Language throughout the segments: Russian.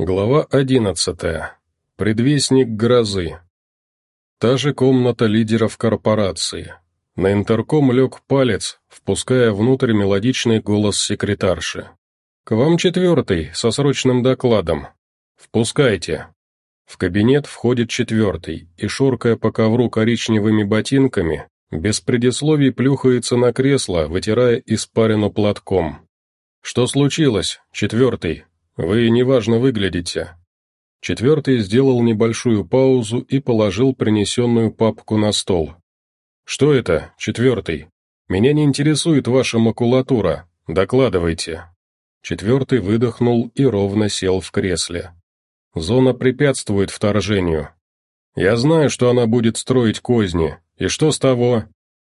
Глава одиннадцатая. Предвестник грозы. Та же комната лидеров корпорации. На интерком лег палец, впуская внутрь мелодичный голос секретарши. «К вам четвертый, со срочным докладом. Впускайте». В кабинет входит четвертый, и, шуркая по ковру коричневыми ботинками, без предисловий плюхается на кресло, вытирая испарину платком. «Что случилось, четвертый?» «Вы неважно выглядите». Четвертый сделал небольшую паузу и положил принесенную папку на стол. «Что это, четвертый? Меня не интересует ваша макулатура. Докладывайте». Четвертый выдохнул и ровно сел в кресле. «Зона препятствует вторжению. Я знаю, что она будет строить козни. И что с того?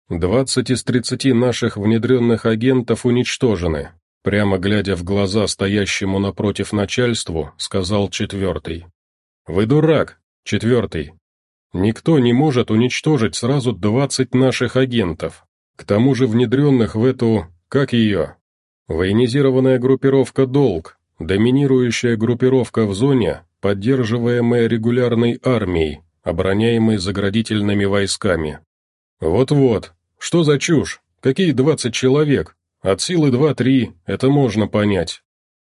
Двадцать из тридцати наших внедренных агентов уничтожены. Прямо глядя в глаза стоящему напротив начальству, сказал четвертый. «Вы дурак, четвертый. Никто не может уничтожить сразу двадцать наших агентов. К тому же внедренных в эту... как ее? Военизированная группировка «Долг», доминирующая группировка в зоне, поддерживаемая регулярной армией, обороняемой заградительными войсками. Вот-вот, что за чушь? Какие двадцать человек? От силы два-три, это можно понять.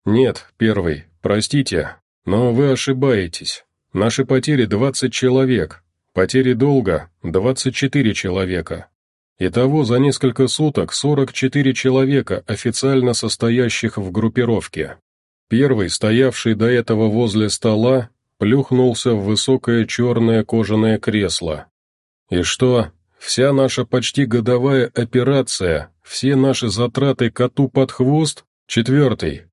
Нет, первый, простите, но вы ошибаетесь. Наши потери 20 человек, потери долга 24 человека. Итого за несколько суток 44 человека, официально состоящих в группировке. Первый, стоявший до этого возле стола, плюхнулся в высокое черное кожаное кресло. И что, вся наша почти годовая операция все наши затраты коту под хвост? Четвертый.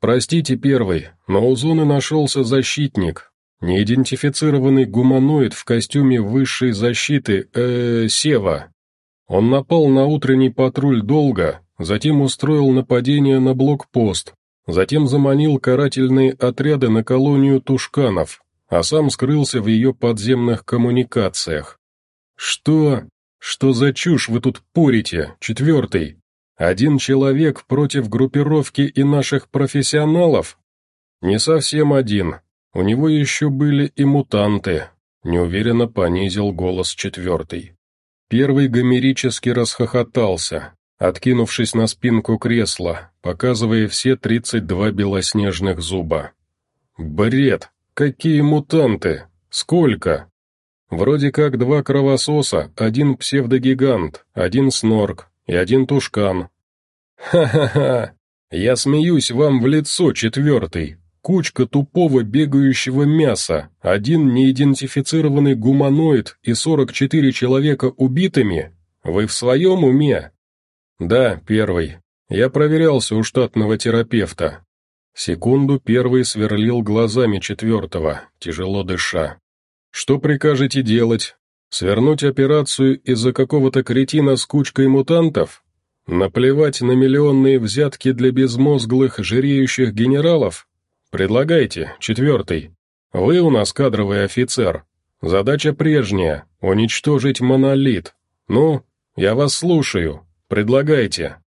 Простите, первый, но у зоны нашелся защитник. Неидентифицированный гуманоид в костюме высшей защиты, э, Сева. Он напал на утренний патруль долго, затем устроил нападение на блокпост, затем заманил карательные отряды на колонию тушканов, а сам скрылся в ее подземных коммуникациях. Что? «Что за чушь вы тут порите, четвертый? Один человек против группировки и наших профессионалов?» «Не совсем один. У него еще были и мутанты», — неуверенно понизил голос четвертый. Первый гомерически расхохотался, откинувшись на спинку кресла, показывая все тридцать два белоснежных зуба. «Бред! Какие мутанты! Сколько?» Вроде как два кровососа, один псевдогигант, один снорк и один тушкан. Ха-ха-ха! Я смеюсь вам в лицо, четвертый. Кучка тупого бегающего мяса, один неидентифицированный гуманоид и 44 человека убитыми? Вы в своем уме? Да, первый. Я проверялся у штатного терапевта. Секунду первый сверлил глазами четвертого, тяжело дыша. Что прикажете делать? Свернуть операцию из-за какого-то кретина с кучкой мутантов? Наплевать на миллионные взятки для безмозглых, жиреющих генералов? Предлагайте, четвертый. Вы у нас кадровый офицер. Задача прежняя — уничтожить монолит. Ну, я вас слушаю. Предлагайте.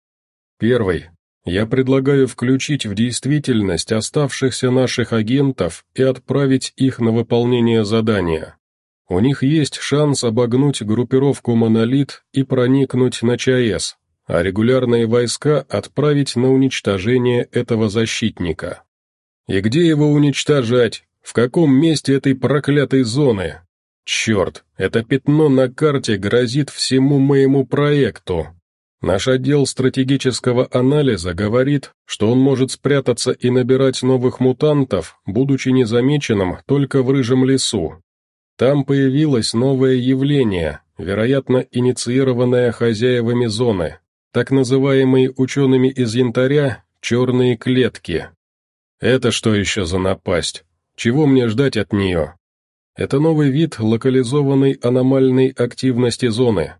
Первый. Я предлагаю включить в действительность оставшихся наших агентов и отправить их на выполнение задания. У них есть шанс обогнуть группировку «Монолит» и проникнуть на ЧАЭС, а регулярные войска отправить на уничтожение этого защитника. И где его уничтожать? В каком месте этой проклятой зоны? Черт, это пятно на карте грозит всему моему проекту. Наш отдел стратегического анализа говорит, что он может спрятаться и набирать новых мутантов, будучи незамеченным только в рыжем лесу. Там появилось новое явление, вероятно, инициированное хозяевами зоны, так называемые учеными из янтаря «черные клетки». Это что еще за напасть? Чего мне ждать от нее? Это новый вид локализованной аномальной активности зоны,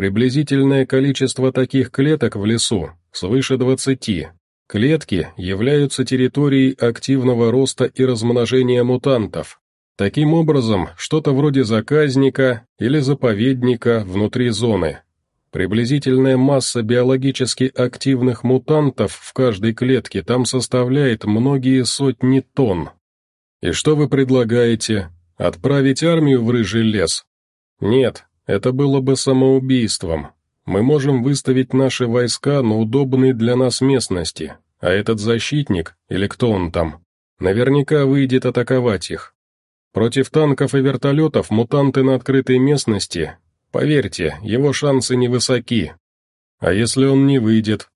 Приблизительное количество таких клеток в лесу свыше 20. Клетки являются территорией активного роста и размножения мутантов. Таким образом, что-то вроде заказника или заповедника внутри зоны. Приблизительная масса биологически активных мутантов в каждой клетке там составляет многие сотни тонн. «И что вы предлагаете? Отправить армию в Рыжий лес?» «Нет, это было бы самоубийством. Мы можем выставить наши войска на удобной для нас местности, а этот защитник, или кто он там, наверняка выйдет атаковать их. Против танков и вертолетов мутанты на открытой местности, поверьте, его шансы невысоки. А если он не выйдет?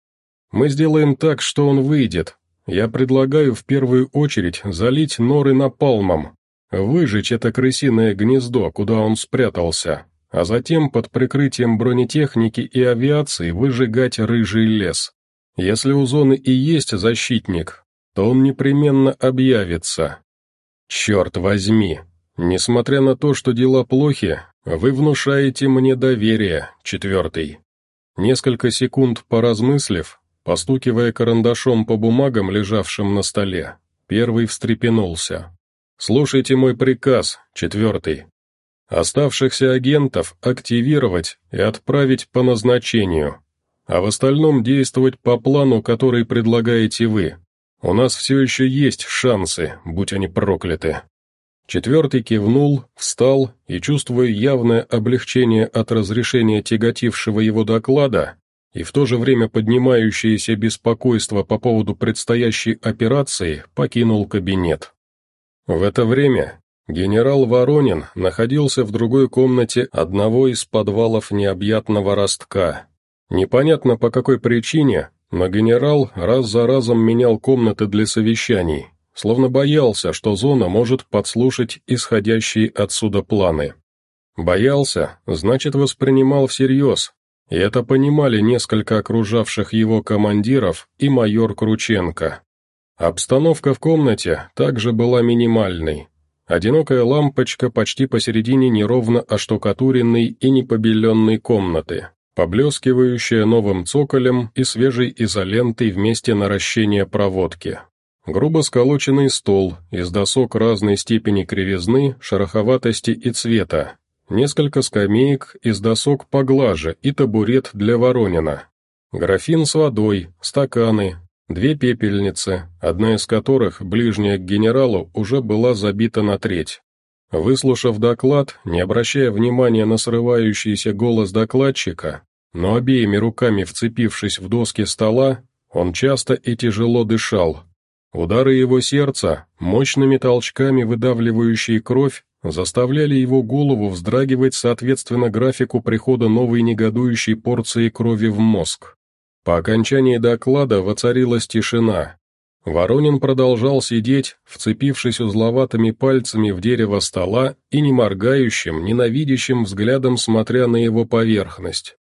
Мы сделаем так, что он выйдет. Я предлагаю в первую очередь залить норы напалмом, выжечь это крысиное гнездо, куда он спрятался, а затем под прикрытием бронетехники и авиации выжигать рыжий лес. Если у зоны и есть защитник, то он непременно объявится. Черт возьми, несмотря на то, что дела плохи, вы внушаете мне доверие, четвертый. Несколько секунд поразмыслив, постукивая карандашом по бумагам, лежавшим на столе, первый встрепенулся. «Слушайте мой приказ, четвертый. Оставшихся агентов активировать и отправить по назначению а в остальном действовать по плану, который предлагаете вы. У нас все еще есть шансы, будь они прокляты». Четвертый кивнул, встал и, чувствуя явное облегчение от разрешения тяготившего его доклада и в то же время поднимающееся беспокойство по поводу предстоящей операции, покинул кабинет. В это время генерал Воронин находился в другой комнате одного из подвалов необъятного ростка, Непонятно по какой причине, но генерал раз за разом менял комнаты для совещаний, словно боялся, что зона может подслушать исходящие отсюда планы. Боялся, значит воспринимал всерьез, и это понимали несколько окружавших его командиров и майор Крученко. Обстановка в комнате также была минимальной. Одинокая лампочка почти посередине неровно оштукатуренной и непобеленной комнаты, поблескивающая новым цоколем и свежей изолентой вместе наращения проводки. Грубо сколоченный стол из досок разной степени кривизны, шероховатости и цвета, несколько скамеек из досок поглаже и табурет для Воронина, графин с водой, стаканы, две пепельницы, одна из которых, ближняя к генералу, уже была забита на треть. Выслушав доклад, не обращая внимания на срывающийся голос докладчика, но обеими руками вцепившись в доски стола, он часто и тяжело дышал. Удары его сердца, мощными толчками выдавливающие кровь, заставляли его голову вздрагивать соответственно графику прихода новой негодующей порции крови в мозг. По окончании доклада воцарилась тишина, Воронин продолжал сидеть, вцепившись узловатыми пальцами в дерево стола и не моргающим, ненавидящим взглядом смотря на его поверхность.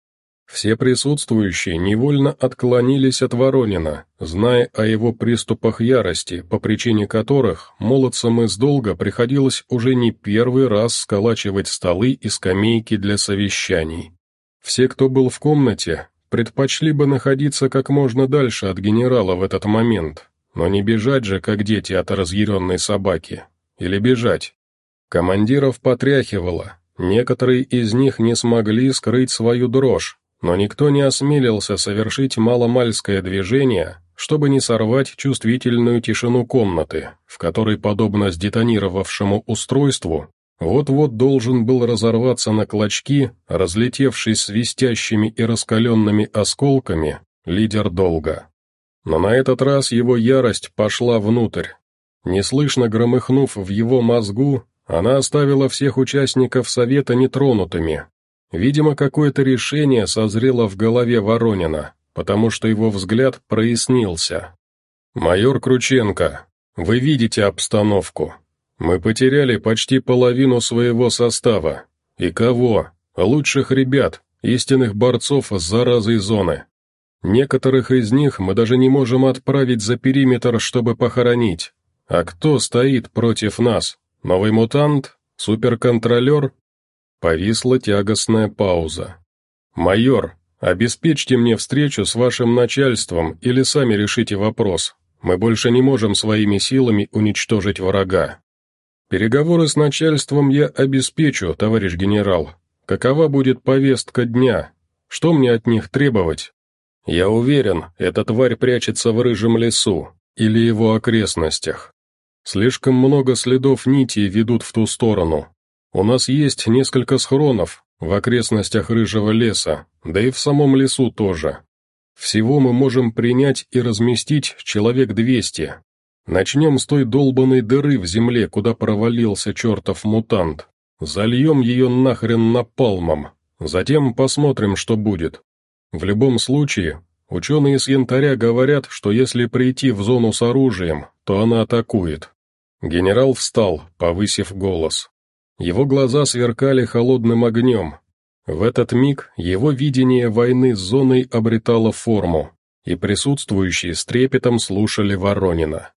Все присутствующие невольно отклонились от Воронина, зная о его приступах ярости, по причине которых молодцам из долга приходилось уже не первый раз сколачивать столы и скамейки для совещаний. Все, кто был в комнате, предпочли бы находиться как можно дальше от генерала в этот момент, но не бежать же, как дети от разъяренной собаки. Или бежать. Командиров потряхивало, некоторые из них не смогли скрыть свою дрожь, но никто не осмелился совершить маломальское движение, чтобы не сорвать чувствительную тишину комнаты, в которой, подобно сдетонировавшему устройству, вот-вот должен был разорваться на клочки, разлетевшись свистящими и раскаленными осколками, лидер долга. Но на этот раз его ярость пошла внутрь. Неслышно громыхнув в его мозгу, она оставила всех участников совета нетронутыми. Видимо, какое-то решение созрело в голове Воронина, потому что его взгляд прояснился. «Майор Крученко, вы видите обстановку. Мы потеряли почти половину своего состава. И кого? Лучших ребят, истинных борцов с заразой зоны. Некоторых из них мы даже не можем отправить за периметр, чтобы похоронить. А кто стоит против нас? Новый мутант? Суперконтролер? Повисла тягостная пауза. «Майор, обеспечьте мне встречу с вашим начальством или сами решите вопрос. Мы больше не можем своими силами уничтожить врага». «Переговоры с начальством я обеспечу, товарищ генерал. Какова будет повестка дня? Что мне от них требовать?» «Я уверен, эта тварь прячется в рыжем лесу или его окрестностях. Слишком много следов нити ведут в ту сторону. У нас есть несколько схронов в окрестностях Рыжего леса, да и в самом лесу тоже. Всего мы можем принять и разместить человек двести. Начнем с той долбанной дыры в земле, куда провалился чертов мутант. Зальем ее нахрен напалмом. Затем посмотрим, что будет. В любом случае, ученые с янтаря говорят, что если прийти в зону с оружием, то она атакует. Генерал встал, повысив голос. Его глаза сверкали холодным огнем. В этот миг его видение войны с зоной обретало форму, и присутствующие с трепетом слушали Воронина.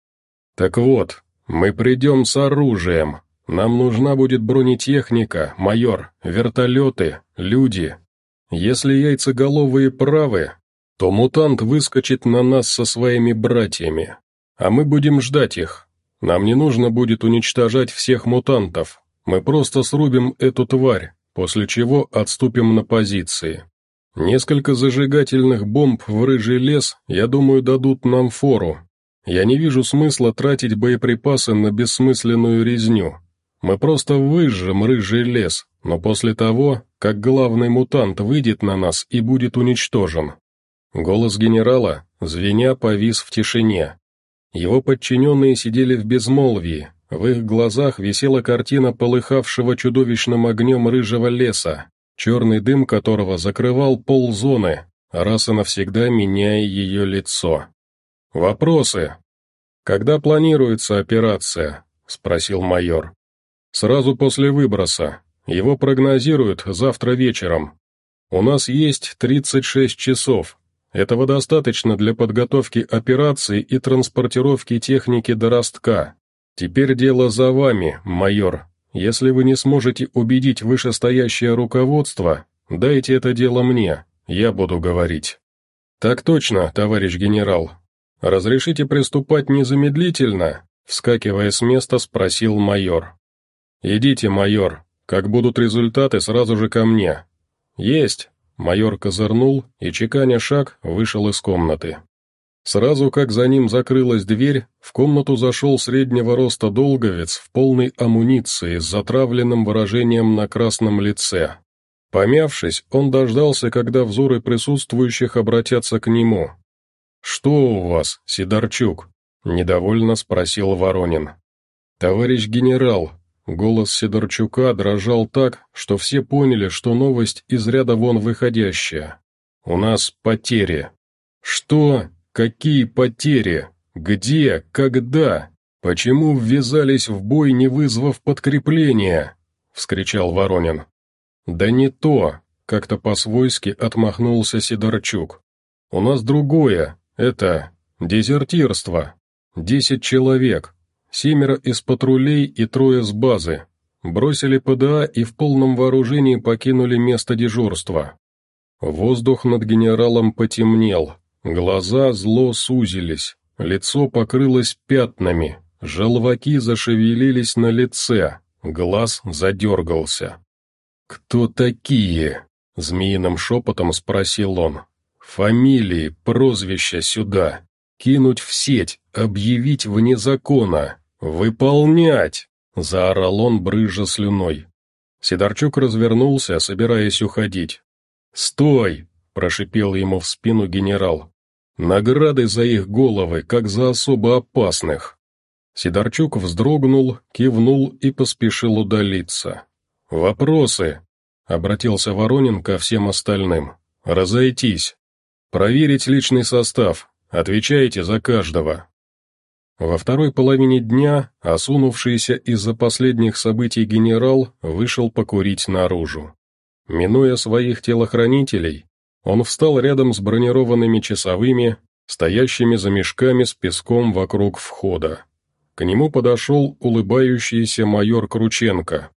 «Так вот, мы придем с оружием. Нам нужна будет бронетехника, майор, вертолеты, люди. Если яйцеголовые правы, то мутант выскочит на нас со своими братьями, а мы будем ждать их, нам не нужно будет уничтожать всех мутантов, мы просто срубим эту тварь, после чего отступим на позиции. Несколько зажигательных бомб в рыжий лес, я думаю, дадут нам фору. Я не вижу смысла тратить боеприпасы на бессмысленную резню. Мы просто выжжем рыжий лес, но после того, как главный мутант выйдет на нас и будет уничтожен. Голос генерала, звеня, повис в тишине. Его подчиненные сидели в безмолвии, в их глазах висела картина полыхавшего чудовищным огнем рыжего леса, черный дым которого закрывал пол зоны, раз и навсегда меняя ее лицо. «Вопросы?» «Когда планируется операция?» — спросил майор. «Сразу после выброса. Его прогнозируют завтра вечером. У нас есть 36 часов, этого достаточно для подготовки операции и транспортировки техники до ростка. Теперь дело за вами, майор. Если вы не сможете убедить вышестоящее руководство, дайте это дело мне, я буду говорить». «Так точно, товарищ генерал. Разрешите приступать незамедлительно?» Вскакивая с места, спросил майор. «Идите, майор. Как будут результаты, сразу же ко мне». «Есть!» Майор козырнул и, чеканя шаг, вышел из комнаты. Сразу как за ним закрылась дверь, в комнату зашел среднего роста долговец в полной амуниции с затравленным выражением на красном лице. Помявшись, он дождался, когда взоры присутствующих обратятся к нему. «Что у вас, Сидорчук?» — недовольно спросил Воронин. «Товарищ генерал, Голос Сидорчука дрожал так, что все поняли, что новость из ряда вон выходящая. «У нас потери». «Что? Какие потери? Где? Когда? Почему ввязались в бой, не вызвав подкрепления?» — вскричал Воронин. «Да не то», — как-то по-свойски отмахнулся Сидорчук. «У нас другое, это дезертирство. Десять человек, Семеро из патрулей и трое с базы. Бросили ПДА и в полном вооружении покинули место дежурства. Воздух над генералом потемнел, глаза зло сузились, лицо покрылось пятнами, желваки зашевелились на лице, глаз задергался. «Кто такие?» — змеиным шепотом спросил он. «Фамилии, прозвища сюда. Кинуть в сеть, объявить вне закона. «Выполнять!» — заорал он, брыжа слюной. Сидорчук развернулся, собираясь уходить. «Стой!» — прошипел ему в спину генерал. «Награды за их головы, как за особо опасных!» Сидорчук вздрогнул, кивнул и поспешил удалиться. «Вопросы?» — обратился Воронин ко всем остальным. «Разойтись. Проверить личный состав. Отвечайте за каждого». Во второй половине дня, осунувшийся из-за последних событий генерал вышел покурить наружу. Минуя своих телохранителей, он встал рядом с бронированными часовыми, стоящими за мешками с песком вокруг входа. К нему подошел улыбающийся майор Крученко.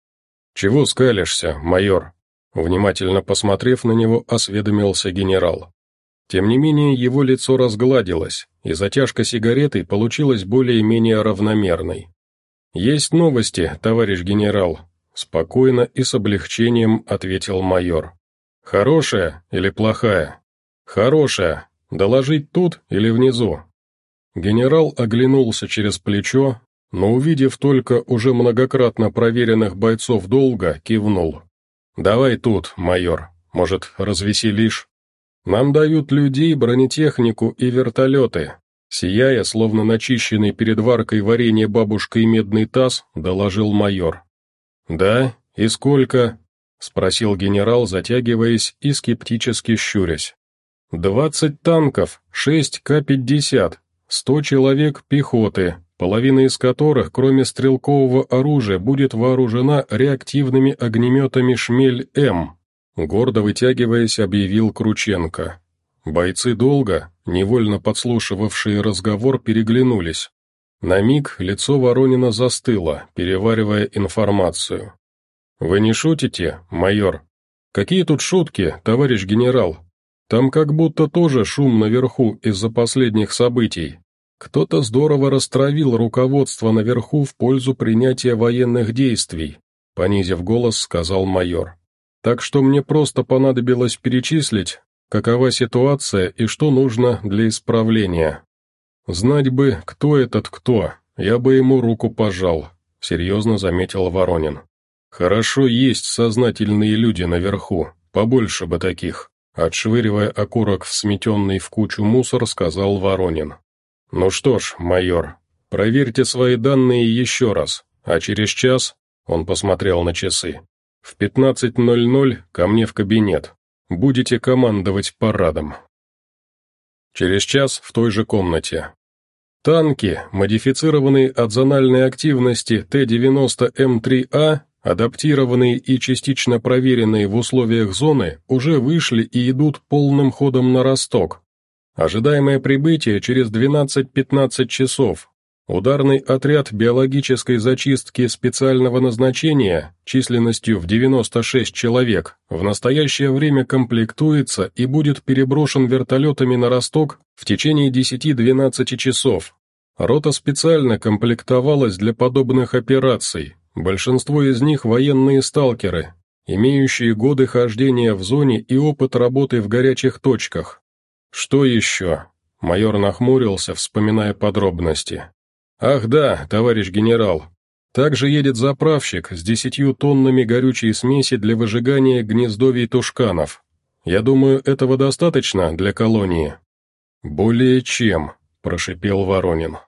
«Чего скалишься, майор?» Внимательно посмотрев на него, осведомился генерал. Тем не менее, его лицо разгладилось, и затяжка сигареты получилась более-менее равномерной. «Есть новости, товарищ генерал», — спокойно и с облегчением ответил майор. «Хорошая или плохая?» «Хорошая. Доложить тут или внизу?» Генерал оглянулся через плечо, но увидев только уже многократно проверенных бойцов долга, кивнул. «Давай тут, майор, может, развеселишь? Нам дают людей, бронетехнику и вертолеты». Сияя, словно начищенный перед варкой варенье бабушкой медный таз, доложил майор. «Да? И сколько?» — спросил генерал, затягиваясь и скептически щурясь. «Двадцать танков, шесть К-50, сто человек пехоты, половина из которых, кроме стрелкового оружия, будет вооружена реактивными огнеметами «Шмель-М», гордо вытягиваясь, объявил Крученко. Бойцы долго, невольно подслушивавшие разговор, переглянулись. На миг лицо Воронина застыло, переваривая информацию. «Вы не шутите, майор? Какие тут шутки, товарищ генерал? Там как будто тоже шум наверху из-за последних событий. Кто-то здорово растравил руководство наверху в пользу принятия военных действий», понизив голос, сказал майор. «Так что мне просто понадобилось перечислить, какова ситуация и что нужно для исправления. Знать бы, кто этот кто, я бы ему руку пожал», серьезно заметил Воронин. «Хорошо есть сознательные люди наверху, побольше бы таких. Отшвыривая окурок в сметенный в кучу мусор, сказал Воронин. «Ну что ж, майор, проверьте свои данные еще раз, а через час...» Он посмотрел на часы. «В 15.00 ко мне в кабинет. Будете командовать парадом». Через час в той же комнате. Танки, модифицированные от зональной активности Т-90М3А, адаптированные и частично проверенные в условиях зоны, уже вышли и идут полным ходом на Росток. Ожидаемое прибытие через 12-15 часов. Ударный отряд биологической зачистки специального назначения численностью в 96 человек в настоящее время комплектуется и будет переброшен вертолетами на Росток в течение 10-12 часов. Рота специально комплектовалась для подобных операций, Большинство из них военные сталкеры, имеющие годы хождения в зоне и опыт работы в горячих точках. Что еще? Майор нахмурился, вспоминая подробности. Ах да, товарищ генерал. Также едет заправщик с десятью тоннами горючей смеси для выжигания гнездовий тушканов. Я думаю, этого достаточно для колонии. Более чем, прошипел Воронин.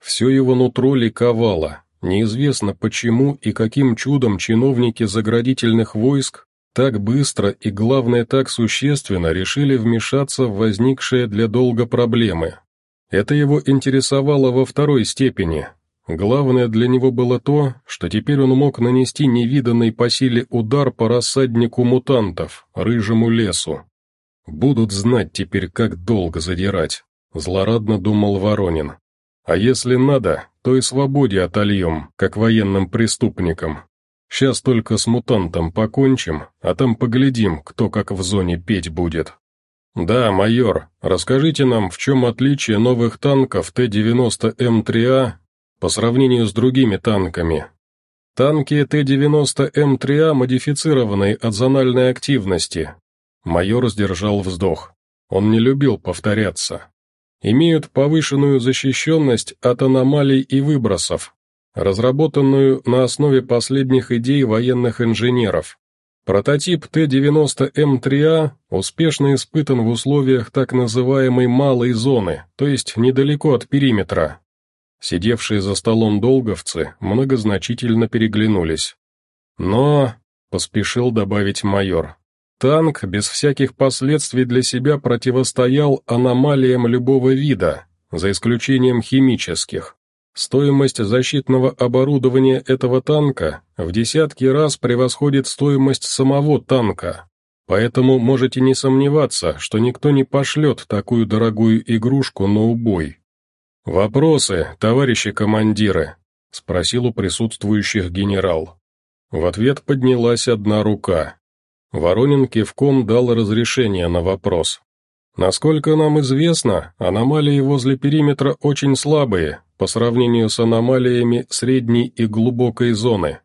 Все его нутро ликовало, Неизвестно почему и каким чудом чиновники заградительных войск так быстро и, главное, так существенно решили вмешаться в возникшие для долга проблемы. Это его интересовало во второй степени. Главное для него было то, что теперь он мог нанести невиданный по силе удар по рассаднику мутантов, рыжему лесу. «Будут знать теперь, как долго задирать», — злорадно думал Воронин. «А если надо, то и свободе отольем, как военным преступникам. Сейчас только с мутантом покончим, а там поглядим, кто как в зоне петь будет. Да, майор, расскажите нам, в чем отличие новых танков Т-90М3А по сравнению с другими танками. Танки Т-90М3А модифицированы от зональной активности. Майор сдержал вздох. Он не любил повторяться имеют повышенную защищенность от аномалий и выбросов, разработанную на основе последних идей военных инженеров. Прототип Т-90М3А успешно испытан в условиях так называемой «малой зоны», то есть недалеко от периметра. Сидевшие за столом долговцы многозначительно переглянулись. «Но», — поспешил добавить майор, Танк без всяких последствий для себя противостоял аномалиям любого вида, за исключением химических. Стоимость защитного оборудования этого танка в десятки раз превосходит стоимость самого танка, поэтому можете не сомневаться, что никто не пошлет такую дорогую игрушку на убой. «Вопросы, товарищи командиры?» — спросил у присутствующих генерал. В ответ поднялась одна рука. Воронин кивком дал разрешение на вопрос. Насколько нам известно, аномалии возле периметра очень слабые по сравнению с аномалиями средней и глубокой зоны.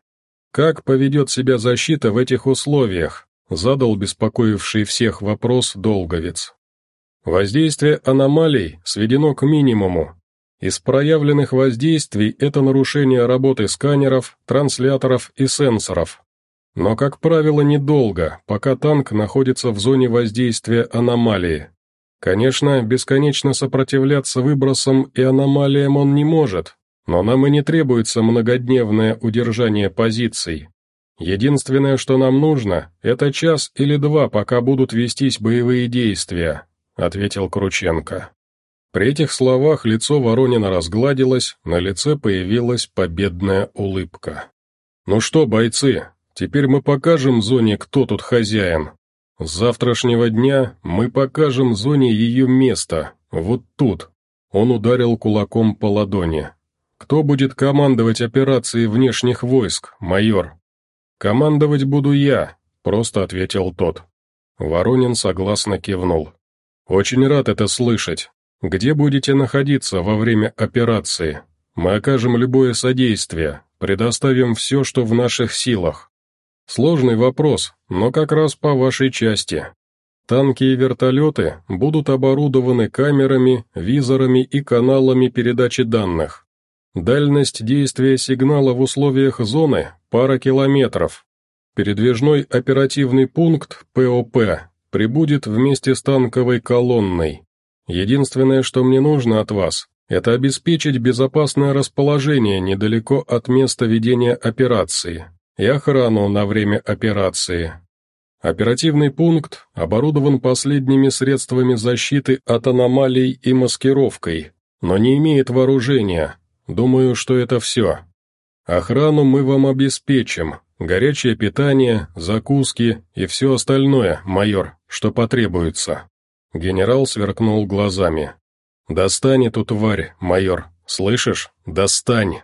Как поведет себя защита в этих условиях? Задал беспокоивший всех вопрос Долговец. Воздействие аномалий сведено к минимуму. Из проявленных воздействий это нарушение работы сканеров, трансляторов и сенсоров. Но, как правило, недолго, пока танк находится в зоне воздействия аномалии. Конечно, бесконечно сопротивляться выбросам и аномалиям он не может, но нам и не требуется многодневное удержание позиций. Единственное, что нам нужно, это час или два, пока будут вестись боевые действия», — ответил Крученко. При этих словах лицо Воронина разгладилось, на лице появилась победная улыбка. «Ну что, бойцы, теперь мы покажем зоне, кто тут хозяин. С завтрашнего дня мы покажем зоне ее место, вот тут». Он ударил кулаком по ладони. «Кто будет командовать операцией внешних войск, майор?» «Командовать буду я», — просто ответил тот. Воронин согласно кивнул. «Очень рад это слышать. Где будете находиться во время операции? Мы окажем любое содействие, предоставим все, что в наших силах. Сложный вопрос, но как раз по вашей части. Танки и вертолеты будут оборудованы камерами, визорами и каналами передачи данных. Дальность действия сигнала в условиях зоны – пара километров. Передвижной оперативный пункт ПОП прибудет вместе с танковой колонной. Единственное, что мне нужно от вас, это обеспечить безопасное расположение недалеко от места ведения операции и охрану на время операции. Оперативный пункт оборудован последними средствами защиты от аномалий и маскировкой, но не имеет вооружения. Думаю, что это все. Охрану мы вам обеспечим, горячее питание, закуски и все остальное, майор, что потребуется. Генерал сверкнул глазами. «Достань эту тварь, майор, слышишь? Достань!»